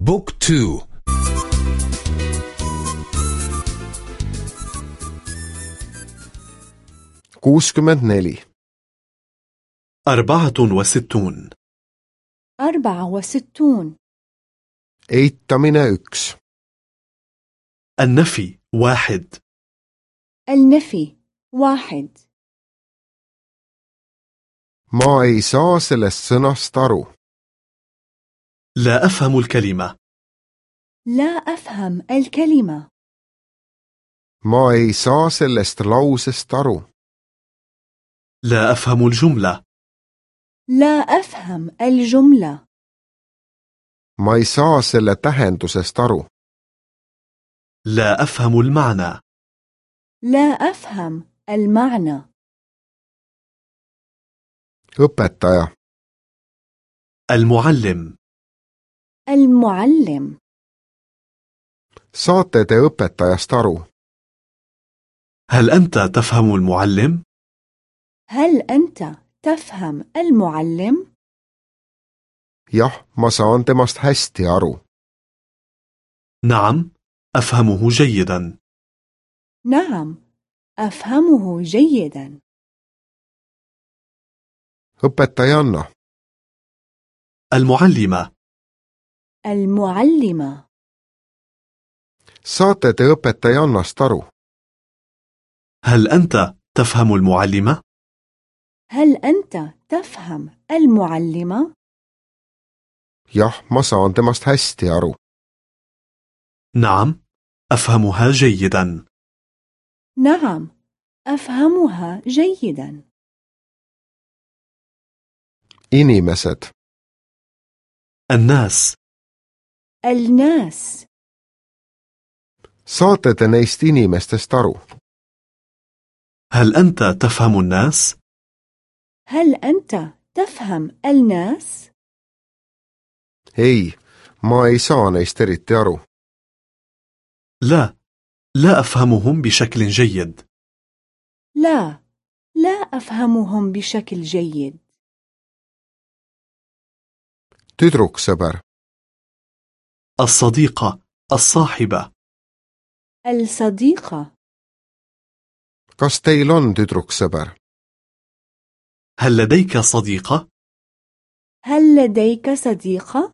book two. kuuskümmend neli أربعة وستون. أربعة وستون. eitus üks النفي واحد. النفي واحد. ma ei saa sellest sõnast. لا أفهم الكلمة. لا أفهم الكلمة. Saa sellest lausest aru لا أفهم الجملة. لا أفهم الجملة. Ma ei saa selle tähendusest aru لا أفهم المعنى. لا أفهم المعنى. Õpetaja المعلم. المعلم. Saate te õpetajast aru. هل أنت تفهم المعلم؟ هل أنت تفهم المعلم؟ jah ma saan temast hästi aru. نعم أفهمه جيدا. نعم أفهمه جيدا. Õpetajanna المعلمة. المعلمة. saate te õpetajannast aru هل أنت تفهم المعلمة؟ هل أنت تفهم المعلمة؟ jah ma saan temast hästi aru. نعم أفهمها جيدا. نعم أفهمها جيدا. Inimesed. الناس. الناس. Saate te neist inimestest aru. هل أنت تفهم الناس؟ هل أنت تفهم الناس؟ ei ma ei saa neist eriti aru. لا لا أفهمهم بشكل جيد. لا لا أفهمهم بشكل جيد. Tüdruksõber. الصديقة الصاحبة. الصديقة. Kas teil on tüdruksõber هل لديك صديقة؟ هل لديك صديقة؟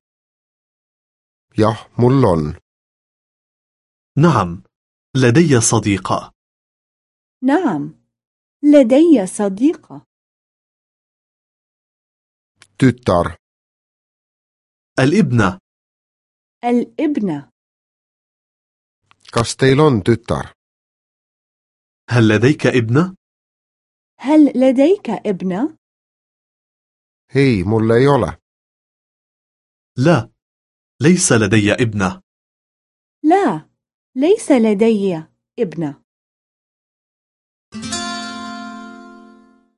jah mul on. نعم لدي صديقة. نعم لدي صديقة. Tütar. الابنة. الابنة. Kas teil on tütar? هل لديك ابنة؟ هل لديك ابنة؟ ei mul ei ole. لا ليس لدي ابنة. لا ليس لدي ابنة.